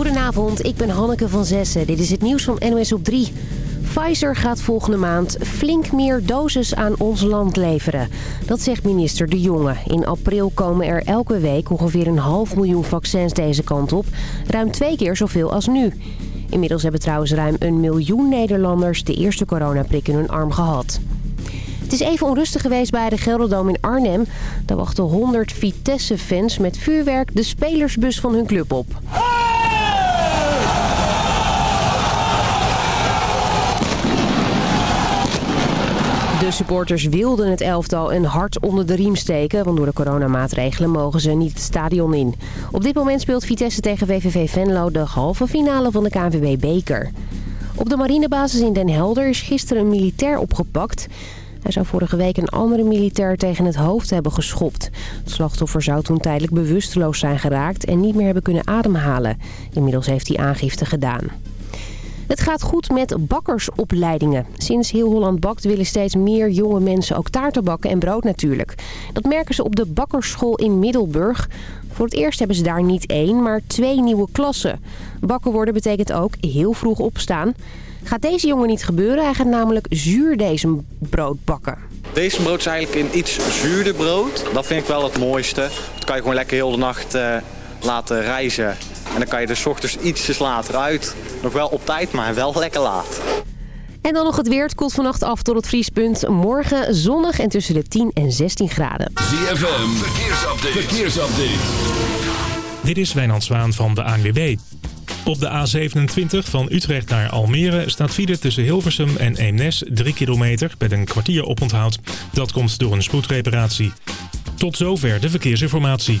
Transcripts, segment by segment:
Goedenavond, ik ben Hanneke van Zessen. Dit is het nieuws van NOS op 3. Pfizer gaat volgende maand flink meer doses aan ons land leveren. Dat zegt minister De Jonge. In april komen er elke week ongeveer een half miljoen vaccins deze kant op. Ruim twee keer zoveel als nu. Inmiddels hebben trouwens ruim een miljoen Nederlanders de eerste coronaprik in hun arm gehad. Het is even onrustig geweest bij de Gelderdoom in Arnhem. Daar wachten 100 Vitesse-fans met vuurwerk de spelersbus van hun club op. De supporters wilden het elftal een hart onder de riem steken... want door de coronamaatregelen mogen ze niet het stadion in. Op dit moment speelt Vitesse tegen VVV Venlo de halve finale van de KNVB-beker. Op de marinebasis in Den Helder is gisteren een militair opgepakt... Hij zou vorige week een andere militair tegen het hoofd hebben geschopt. Het slachtoffer zou toen tijdelijk bewusteloos zijn geraakt en niet meer hebben kunnen ademhalen. Inmiddels heeft hij aangifte gedaan. Het gaat goed met bakkersopleidingen. Sinds Heel Holland Bakt willen steeds meer jonge mensen ook taarten bakken en brood natuurlijk. Dat merken ze op de bakkersschool in Middelburg. Voor het eerst hebben ze daar niet één, maar twee nieuwe klassen. Bakken worden betekent ook heel vroeg opstaan. Gaat deze jongen niet gebeuren. Hij gaat namelijk zuurdesembrood bakken. Deze brood is eigenlijk een iets zuurder brood. Dat vind ik wel het mooiste. Dat kan je gewoon lekker heel de nacht uh, laten rijzen. En dan kan je er s ochtends ietsjes later uit. Nog wel op tijd, maar wel lekker laat. En dan nog het weer. Het koelt vannacht af tot het vriespunt. Morgen zonnig en tussen de 10 en 16 graden. ZFM, verkeersupdate. verkeersupdate. Dit is Wijnand Zwaan van de ANWB. Op de A27 van Utrecht naar Almere staat file tussen Hilversum en Eemnes 3 kilometer met een kwartier oponthoud. Dat komt door een spoedreparatie. Tot zover de verkeersinformatie.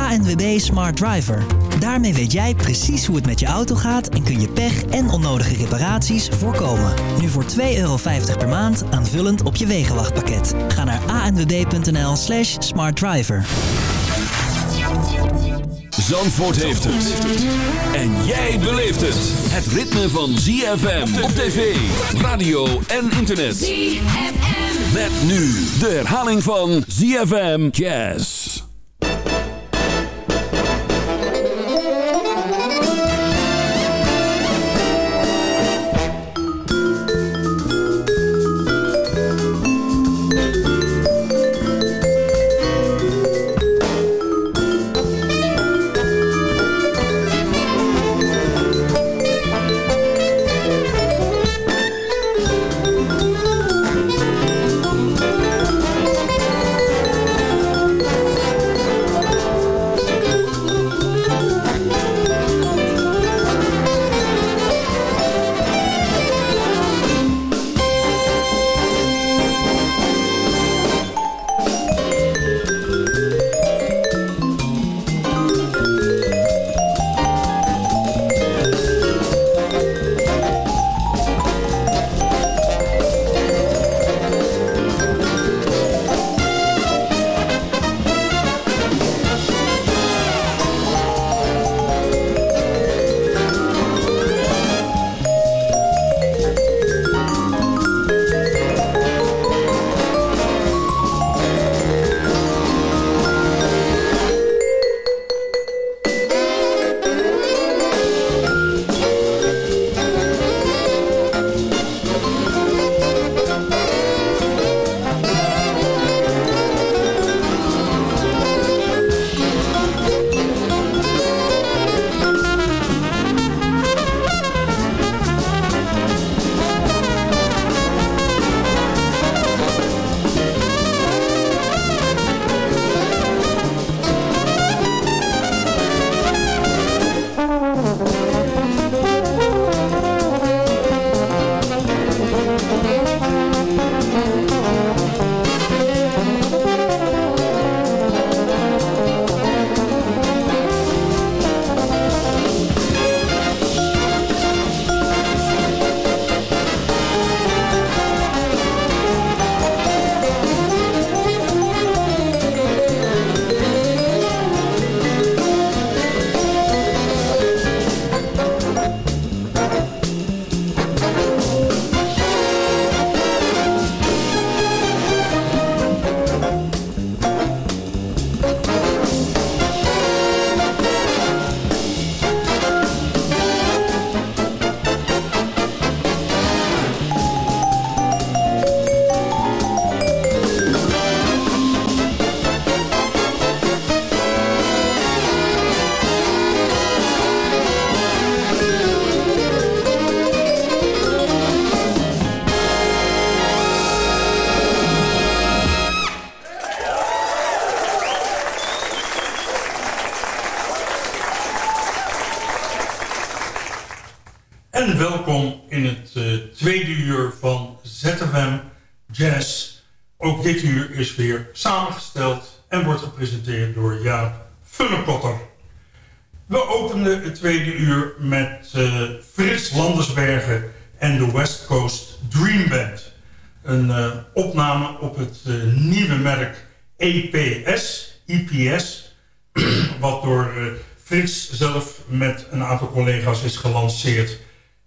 ANWB Smart Driver. Daarmee weet jij precies hoe het met je auto gaat en kun je pech en onnodige reparaties voorkomen. Nu voor 2,50 euro per maand aanvullend op je wegenwachtpakket. Ga naar anwb.nl slash smartdriver. Zandvoort heeft het. En jij beleeft het. Het ritme van ZFM op tv, radio en internet. ZFM. Met nu de herhaling van ZFM Jazz.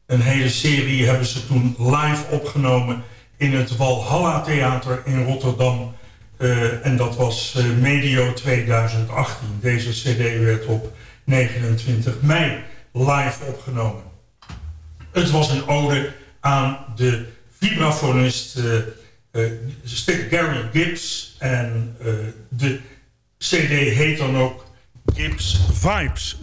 Een hele serie hebben ze toen live opgenomen in het Walhalla Theater in Rotterdam. Uh, en dat was uh, medio 2018. Deze cd werd op 29 mei live opgenomen. Het was een ode aan de vibrafonist uh, Gary Gibbs. En de cd heet dan ook Gibbs Vibes.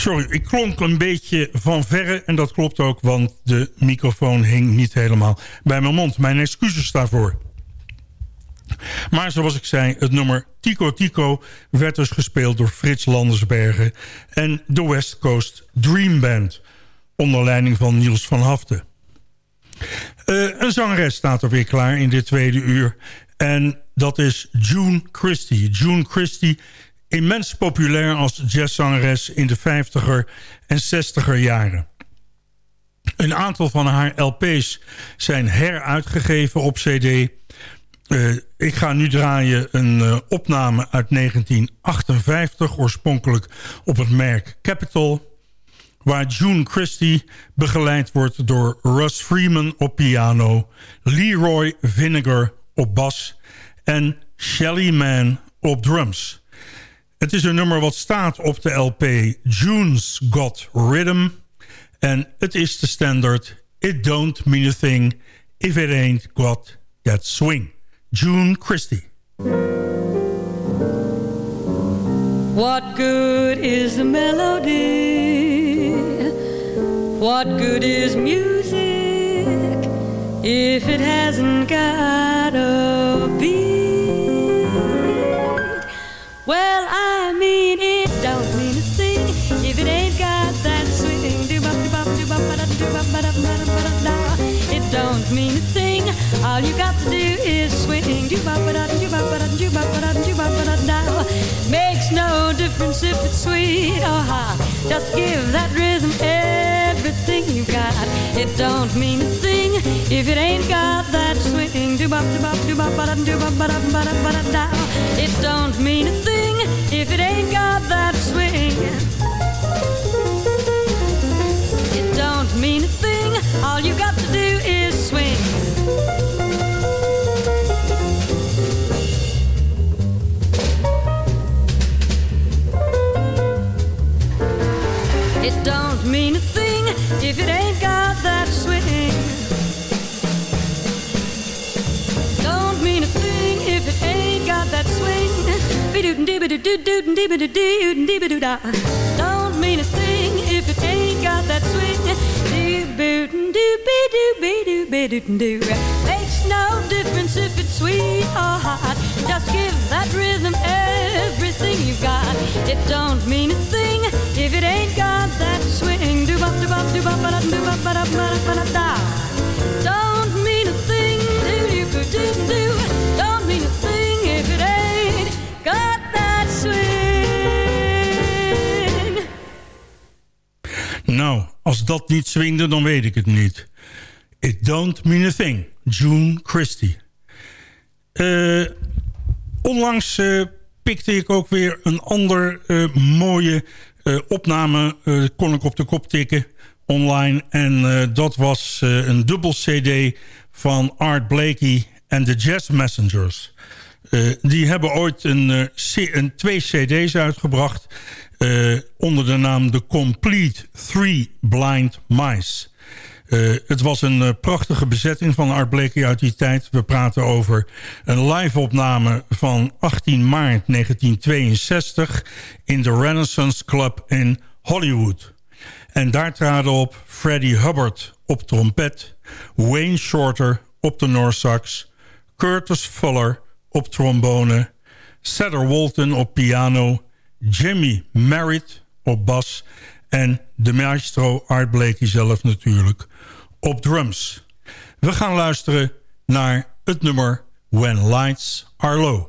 Sorry, ik klonk een beetje van verre en dat klopt ook... want de microfoon hing niet helemaal bij mijn mond. Mijn excuses daarvoor. Maar zoals ik zei, het nummer Tico Tico werd dus gespeeld door Frits Landersbergen... en de West Coast Dream Band, onder leiding van Niels van Haften. Uh, een zangeres staat er weer klaar in dit tweede uur... en dat is June Christie. June Christie immens populair als jazzzangeres in de 50er en 60er jaren. Een aantal van haar LP's zijn heruitgegeven op cd. Uh, ik ga nu draaien een uh, opname uit 1958, oorspronkelijk op het merk Capitol... waar June Christie begeleid wordt door Russ Freeman op piano... Leroy Vinegar op bas en Shelly Man op drums... Het is een nummer wat staat op de LP June's Got Rhythm. En het is de standard It Don't Mean a Thing If It Ain't Got That Swing. June Christie. What good is the melody? What good is music if it hasn't got a beat? Well, I mean, it don't mean a thing if it ain't got that swing. Do bop, do do ba da, do ba da, ba da, ba da, da. It don't mean a thing. All you got to do is swing. Do ba da, do ba da, do ba da, do ba da, da. Makes no difference if it's sweet or hot. Just give that rhythm everything you got. It don't mean a thing if it ain't got that swing. Do bop, do do ba da, do ba da, ba da, ba da, da. It don't mean a thing if it ain't got that swing. Mean a thing if it ain't got that swing. Makes no difference if it's sweet or hot. Just give that rhythm everything you got. It don't mean a thing if it ain't got that swing. Do bop do bop do bop ba da do bop ba da ba da ba da da. Nou, als dat niet swingde, dan weet ik het niet. It don't mean a thing. June Christie. Uh, onlangs uh, pikte ik ook weer een ander uh, mooie opname. kon ik op de kop tikken online. En dat was een dubbel cd van Art Blakey en de Jazz Messengers. Die hebben ooit een, een twee cd's uitgebracht... Uh, onder de naam The Complete Three Blind Mice. het was een prachtige bezetting van Art Blakey uit die tijd. We praten over een live-opname van 18 maart 1962... in de Renaissance Club in Hollywood. En daar traden op Freddie Hubbard op trompet... Wayne Shorter op de Noorsax... Curtis Fuller op trombone... Cedar Walton op piano... Jimmy Merritt op bas... en de maestro Art Blakey zelf natuurlijk op drums. We gaan luisteren naar het nummer When Lights Are Low.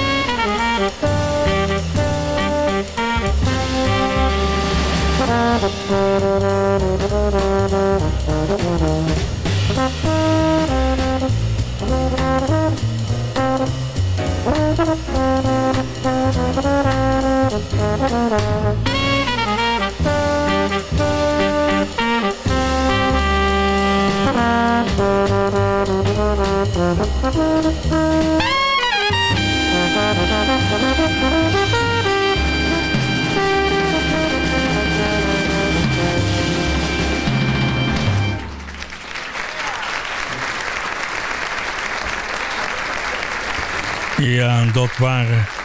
Ja,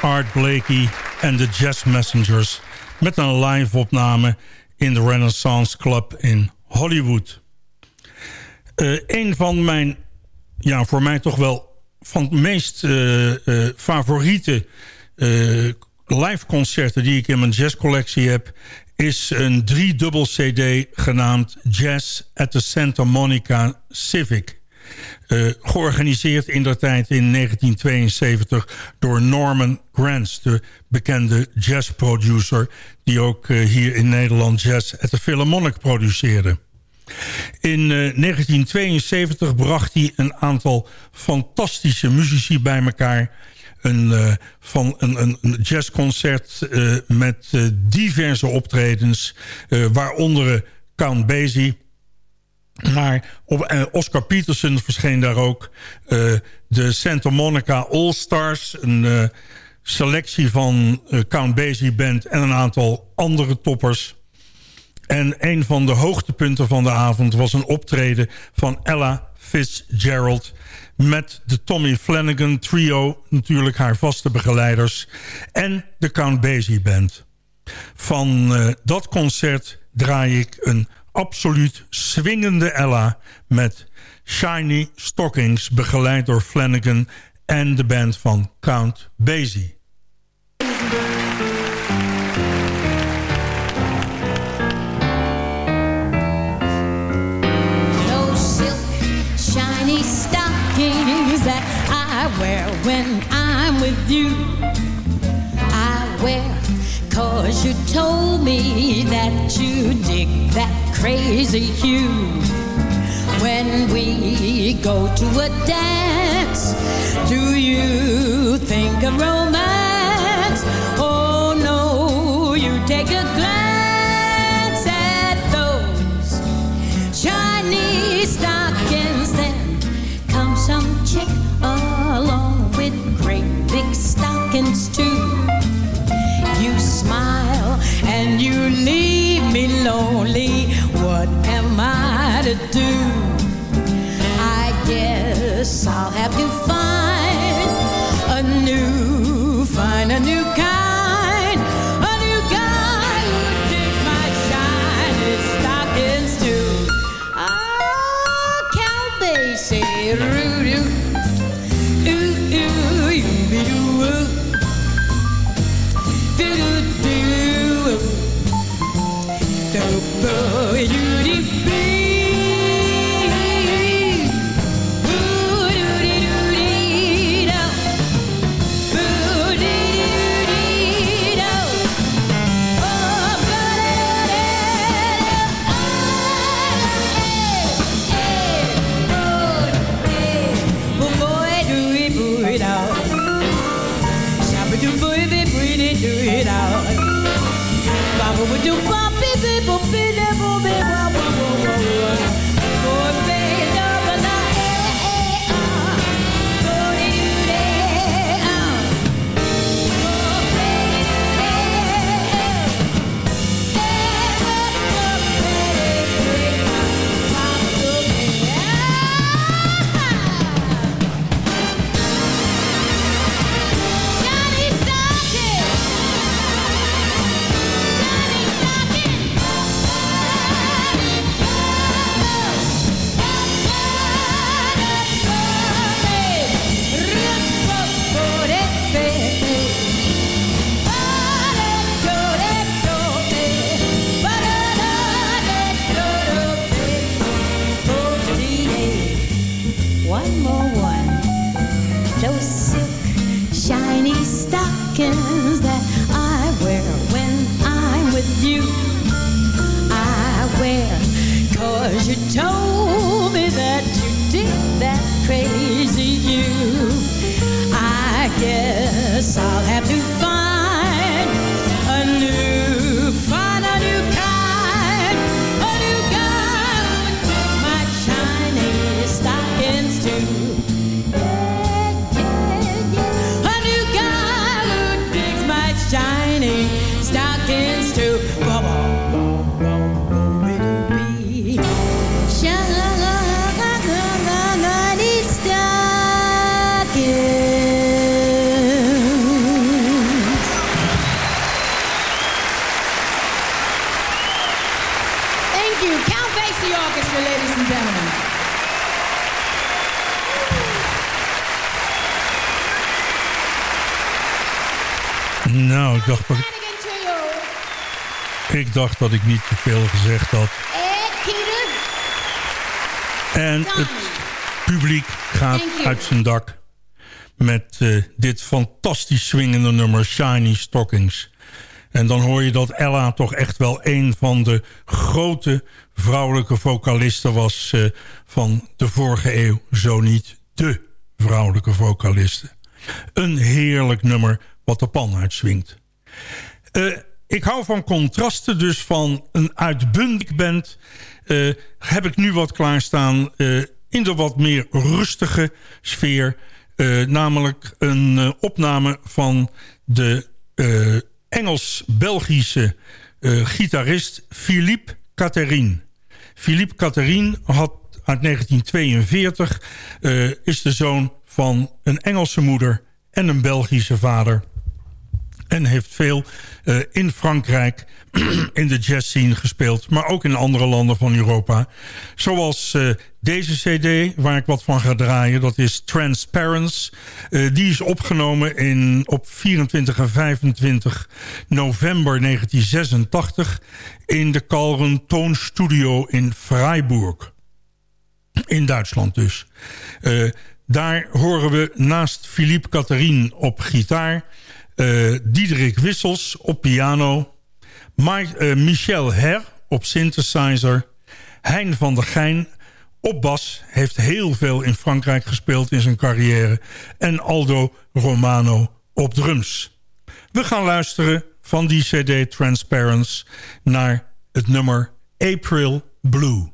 Art Blakey en de Jazz Messengers... met een live-opname in de Renaissance Club in Hollywood. Uh, een van mijn, ja, voor mij toch wel van het meest uh, uh, favoriete live-concerten... die ik in mijn jazzcollectie heb... is een driedubbel cd genaamd Jazz at the Santa Monica Civic... Uh, georganiseerd in der tijd in 1972 door Norman Granz, de bekende jazzproducer... die ook uh, hier in Nederland jazz at the Philharmonic produceerde. In uh, 1972 bracht hij een aantal fantastische muzici bij elkaar... Een, van een, een jazzconcert met diverse optredens, waaronder Count Basie Maar eh, Oscar Peterson verscheen daar ook eh, de Santa Monica All-Stars. Een eh, selectie van eh, Count Basie Band en een aantal andere toppers. En een van de hoogtepunten van de avond was een optreden van Ella Fitzgerald... met de Tommy Flanagan Trio, natuurlijk haar vaste begeleiders... en de Count Basie Band. Van dat concert draai ik een absoluut swingende Ella... met Shiny Stockings, begeleid door Flanagan... en de band van Count Basie. That I wear when I'm with you. I wear cause you told me that you dig that crazy hue. When we go to a dance, do you think of romance? Oh no, you take a glance at those shiny stockings. Then come some chick along with great big stockings too. You smile and you leave me lonely. What am I to do? Ladies and gentlemen. Nou, ik dacht, dat ik, dacht dat ik niet te veel gezegd had. Keeter. En het publiek gaat uit zijn dak met eh, dit fantastisch swingende nummer Shiny Stockings. En dan hoor je dat Ella toch echt wel een van de grote vrouwelijke vocalisten was eh, van de vorige eeuw. Zo niet de vrouwelijke vocaliste. Een heerlijk nummer wat de pan uitswingt. Eh, ik hou van contrasten, dus van een uitbundig band... eh, heb ik nu wat klaarstaan uh, in de wat meer rustige sfeer. namelijk een opname van de Engels-Belgische gitarist Philippe Catherine. Philippe Catherine had uit 1942 is de zoon van een Engelse moeder en een Belgische vader. En heeft veel uh, in Frankrijk in de jazz scene gespeeld. Maar ook in andere landen van Europa. Zoals uh, deze cd waar ik wat van ga draaien. Dat is Transparence. Uh, die is opgenomen in, op 24 en 25 november 1986. In de Calren Toonstudio in Freiburg. In Duitsland dus. Daar horen we naast Philippe Catherine op gitaar... Uh, Diederik Wissels op piano... Uh, Michel Her op synthesizer... Hein van der Geijn op bas... heeft heel veel in Frankrijk gespeeld in zijn carrière... en Aldo Romano op drums. We gaan luisteren van die cd Transparence... naar het nummer April Blue.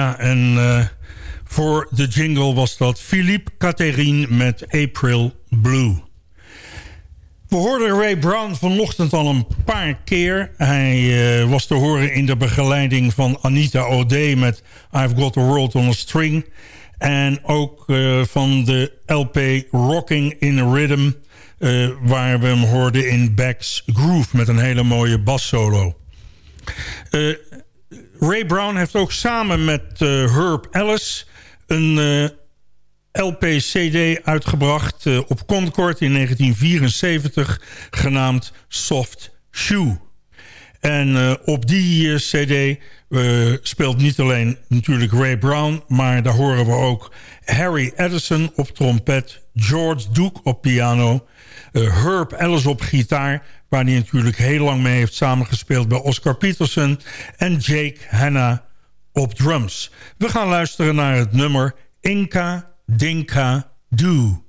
Ja, en uh, voor de jingle was dat Philippe Catherine met April Blue. We hoorden Ray Brown vanochtend al een paar keer. Hij uh, was te horen in de begeleiding van Anita O'Day met I've Got the World on a String. En ook uh, van de LP Rocking in Rhythm... Uh, waar we hem hoorden in Back's Groove met een hele mooie bassolo. Ray Brown heeft ook samen met Herb Ellis... een LP-CD uitgebracht uh, op Concord in 1974... genaamd Soft Shoe. En op die cd speelt niet alleen natuurlijk Ray Brown... maar daar horen we ook Harry Edison op trompet... George Duke op piano... Herb Ellis op gitaar... waar hij natuurlijk heel lang mee heeft samengespeeld bij Oscar Peterson... en Jake Hanna op drums. We gaan luisteren naar het nummer Inca Dinka Do.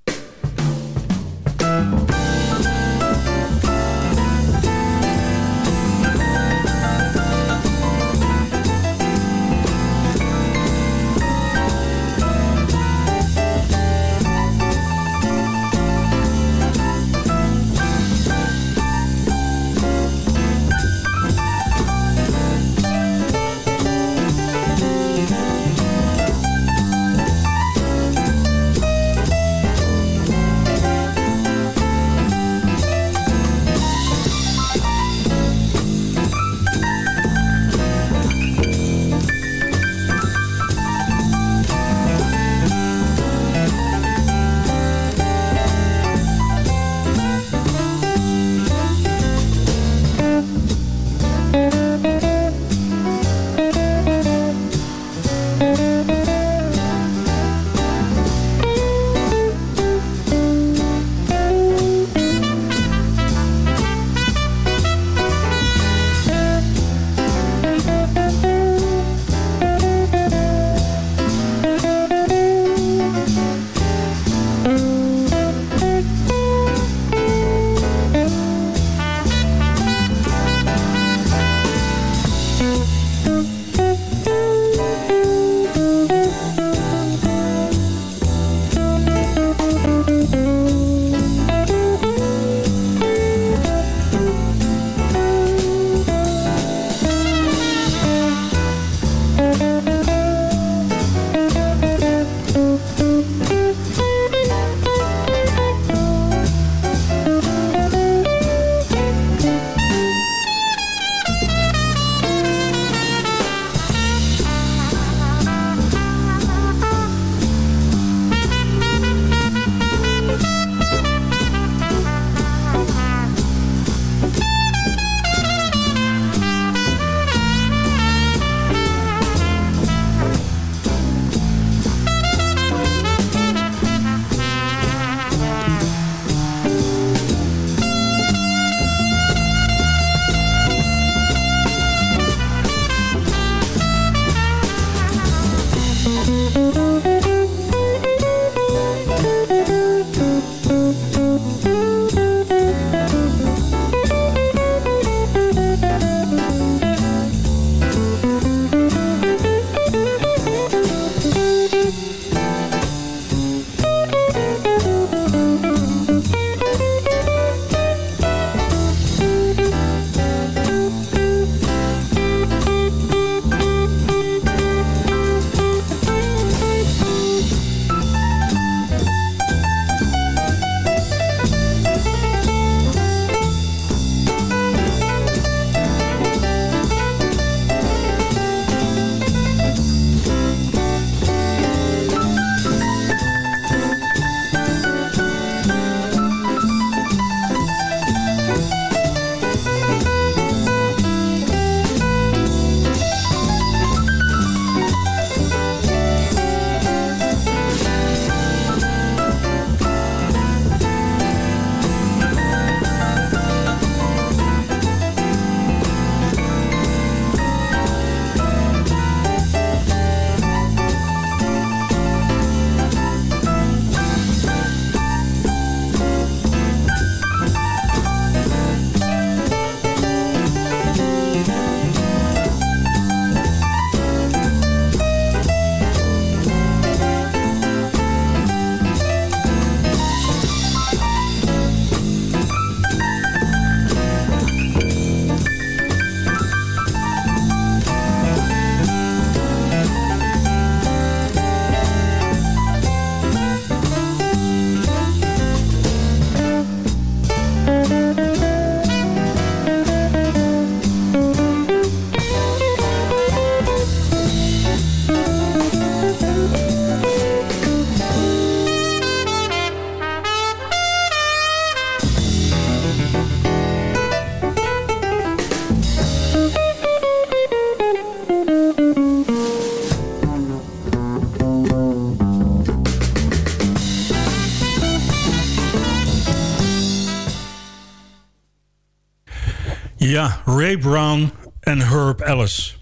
Ray Brown en Herb Ellis.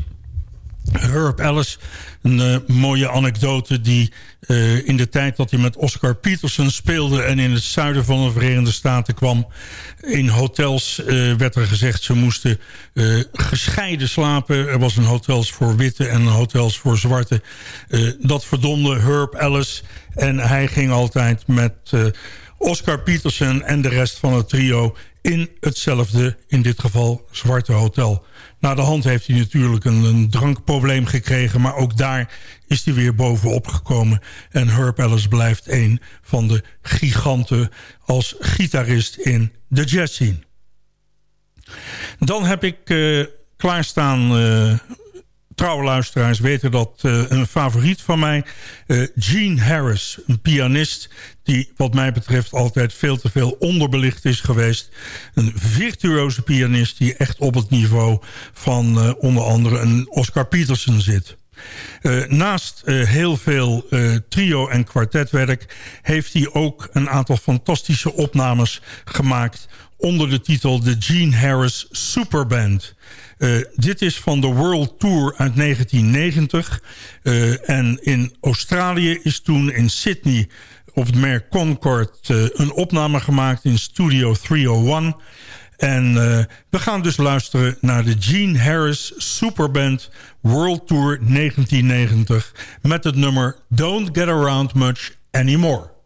Herb Ellis, een uh, mooie anekdote die uh, in de tijd dat hij met Oscar Peterson speelde... en in het zuiden van de Verenigde Staten kwam... in hotels uh, werd er gezegd ze moesten gescheiden slapen. Er was een hotels voor witte en een hotels voor zwarte. dat verdomde Herb Ellis en hij ging altijd met... Oscar Peterson en de rest van het trio in hetzelfde, in dit geval, zwarte hotel. Na de hand heeft hij natuurlijk een, een, drankprobleem gekregen... maar ook daar is hij weer bovenop gekomen. En Herb Ellis blijft een van de giganten als gitarist in de jazz scene. Dan heb ik uh, klaarstaan... Uh, trouwe luisteraars weten dat uh, een favoriet van mij... Gene Harris, een pianist die wat mij betreft altijd veel te veel onderbelicht is geweest. Een virtuoze pianist die echt op het niveau van uh, onder andere een Oscar Peterson zit. Uh, naast uh, heel veel uh, trio- en kwartetwerk... heeft hij ook een aantal fantastische opnames gemaakt... onder de titel The Gene Harris Superband. Dit is van de World Tour uit 1990. en in Australië is toen in Sydney op het merk Concord uh, een opname gemaakt in Studio 301. En we gaan dus luisteren naar de Gene Harris Superband World Tour 1990... met het nummer Don't Get Around Much Anymore.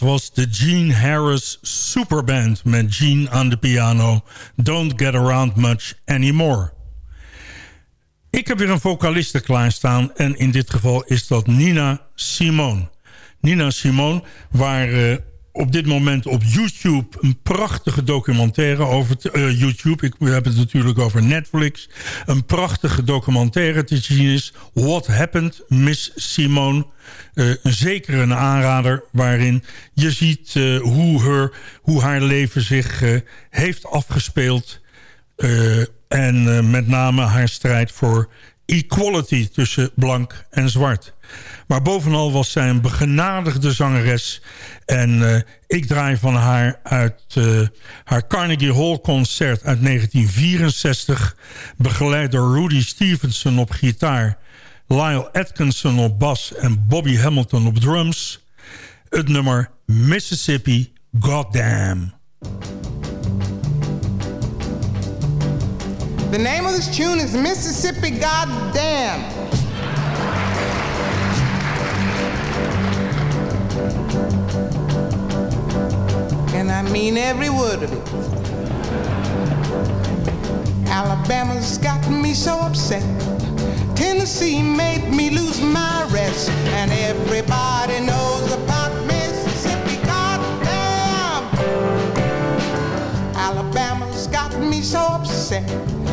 Was de Gene Harris Superband met Gene aan de piano. Don't get around much anymore. Ik heb weer een vocaliste klaarstaan en in dit geval is dat Nina Simone. Nina Simone, waar uh, op dit moment op YouTube een prachtige documentaire over... Uh, YouTube, ik heb het natuurlijk over Netflix. Een prachtige documentaire te zien is. What Happened, Miss Simone. Uh, zeker een aanrader waarin je ziet hoe, her, hoe haar leven zich heeft afgespeeld... en met name haar strijd voor equality tussen blank en zwart. Maar bovenal was zij een begenadigde zangeres. En uh, ik draai van haar uit uh, haar Carnegie Hall concert uit 1964... begeleid door Rudy Stevenson op gitaar... Lyle Atkinson op bas en Bobby Hamilton op drums... het nummer Mississippi Goddamn. The name of this tune is Mississippi Goddamn. And I mean every word of it. Alabama's got me so upset. Tennessee made me lose my rest. And everybody knows about Mississippi. Goddamn! Alabama's got me so upset.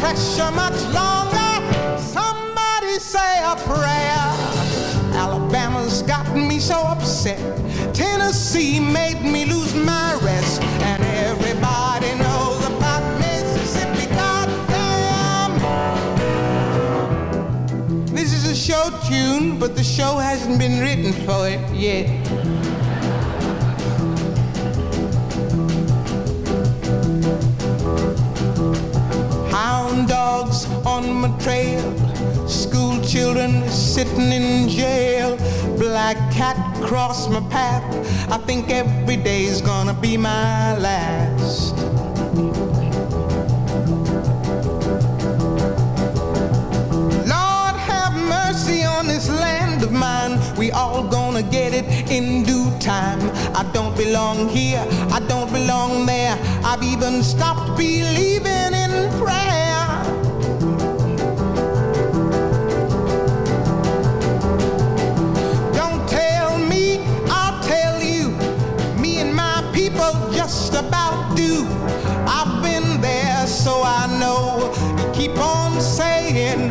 Pressure much longer. Somebody say a prayer. Alabama's got me so upset. Tennessee made me lose my tune, but the show hasn't been written for it yet. Hound dogs on my trail, school children sitting in jail, black cat cross my path. I think every day's gonna be my last. Mine. We all gonna get it in due time. I don't belong here, I don't belong there. I've even stopped believing in prayer. Don't tell me, I'll tell you. Me and my people just about do. I've been there, so I know. You keep on saying,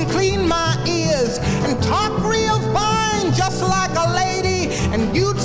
And clean my ears and talk real fine, just like a lady. And you'd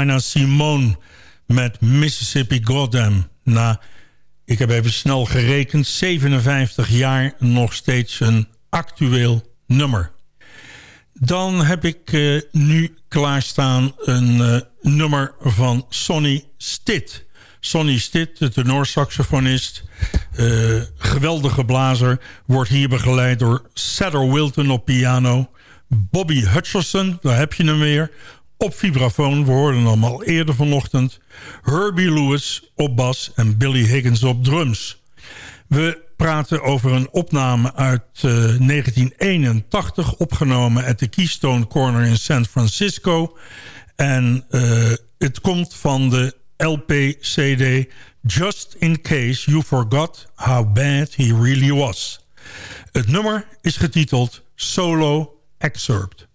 Nina Simone met Mississippi Goddam. Na, ik heb even snel gerekend, 57 jaar nog steeds een actueel nummer. Dan heb ik uh, nu klaarstaan een uh, nummer van Sonny Stitt. Sonny Stitt, de tenorsaxofonist, uh, geweldige blazer... wordt hier begeleid door Cedar Wilton op piano... Bobby Hutcherson, daar heb je hem weer, op vibrafoon. We hoorden hem al eerder vanochtend. Herbie Lewis op bas en Billy Higgins op drums. We praten over een opname uit uh, 1981... opgenomen at de Keystone Corner in San Francisco. En uh, het komt van de LP-CD... Just in Case You Forgot How Bad He Really Was. Het nummer is getiteld Solo Excerpt.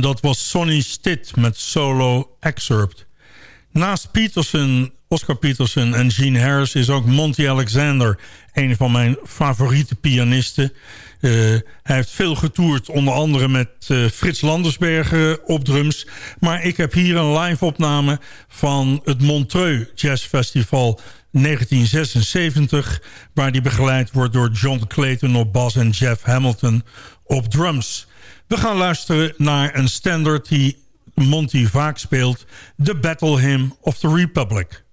Dat was Sonny Stitt met solo excerpt. Naast Peterson Oscar Peterson en Gene Harris is ook Monty Alexander... een van mijn favoriete pianisten. Uh, hij heeft veel getoerd, onder andere met uh, Frits Landersbergen op drums. Maar ik heb hier een live opname van het Montreux Jazz Festival 1976... waar die begeleid wordt door John Clayton op bas en Jeff Hamilton op drums. We gaan luisteren naar een standard die Monty vaak speelt... The Battle Hymn of the Republic.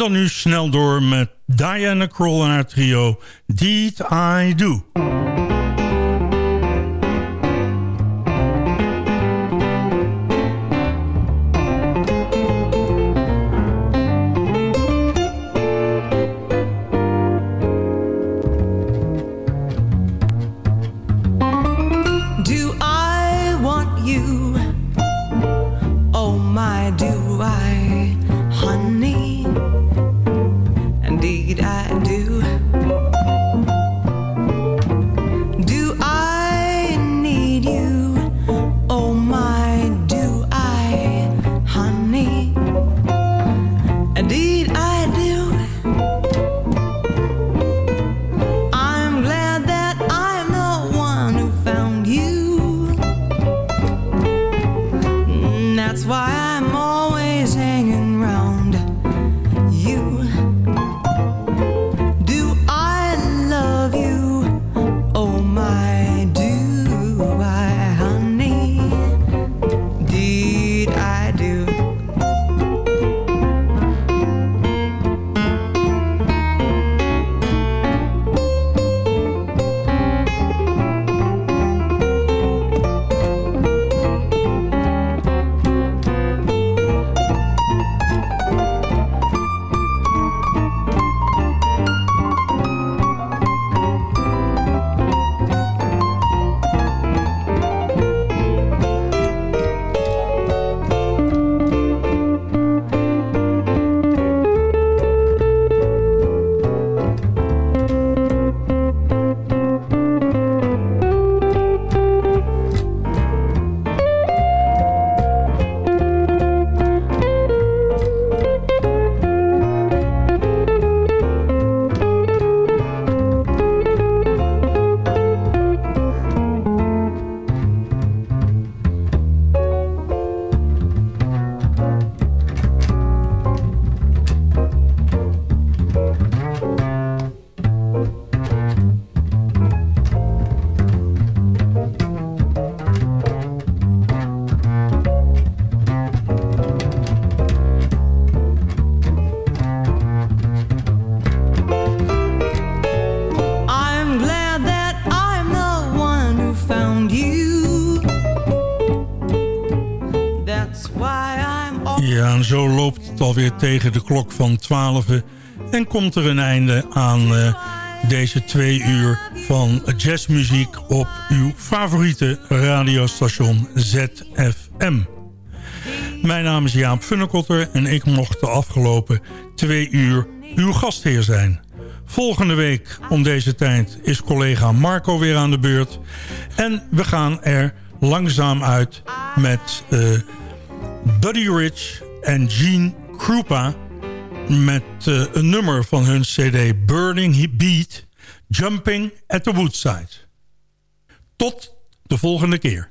Dan nu snel door met Diana Kroll en haar trio Deed I Do. Alweer tegen de klok van 12 en komt er een einde aan eh, deze twee uur van jazzmuziek op uw favoriete radiostation ZFM. Mijn naam is Jaap Funnekotter en ik mocht de afgelopen twee uur uw gastheer zijn. Volgende week om deze tijd is collega Marco weer aan de beurt. En we gaan er langzaam uit met uh, Buddy Rich en Gene Krupa... met uh, een nummer van hun cd Burning Beat... Jumping at the Woodside. Tot de volgende keer.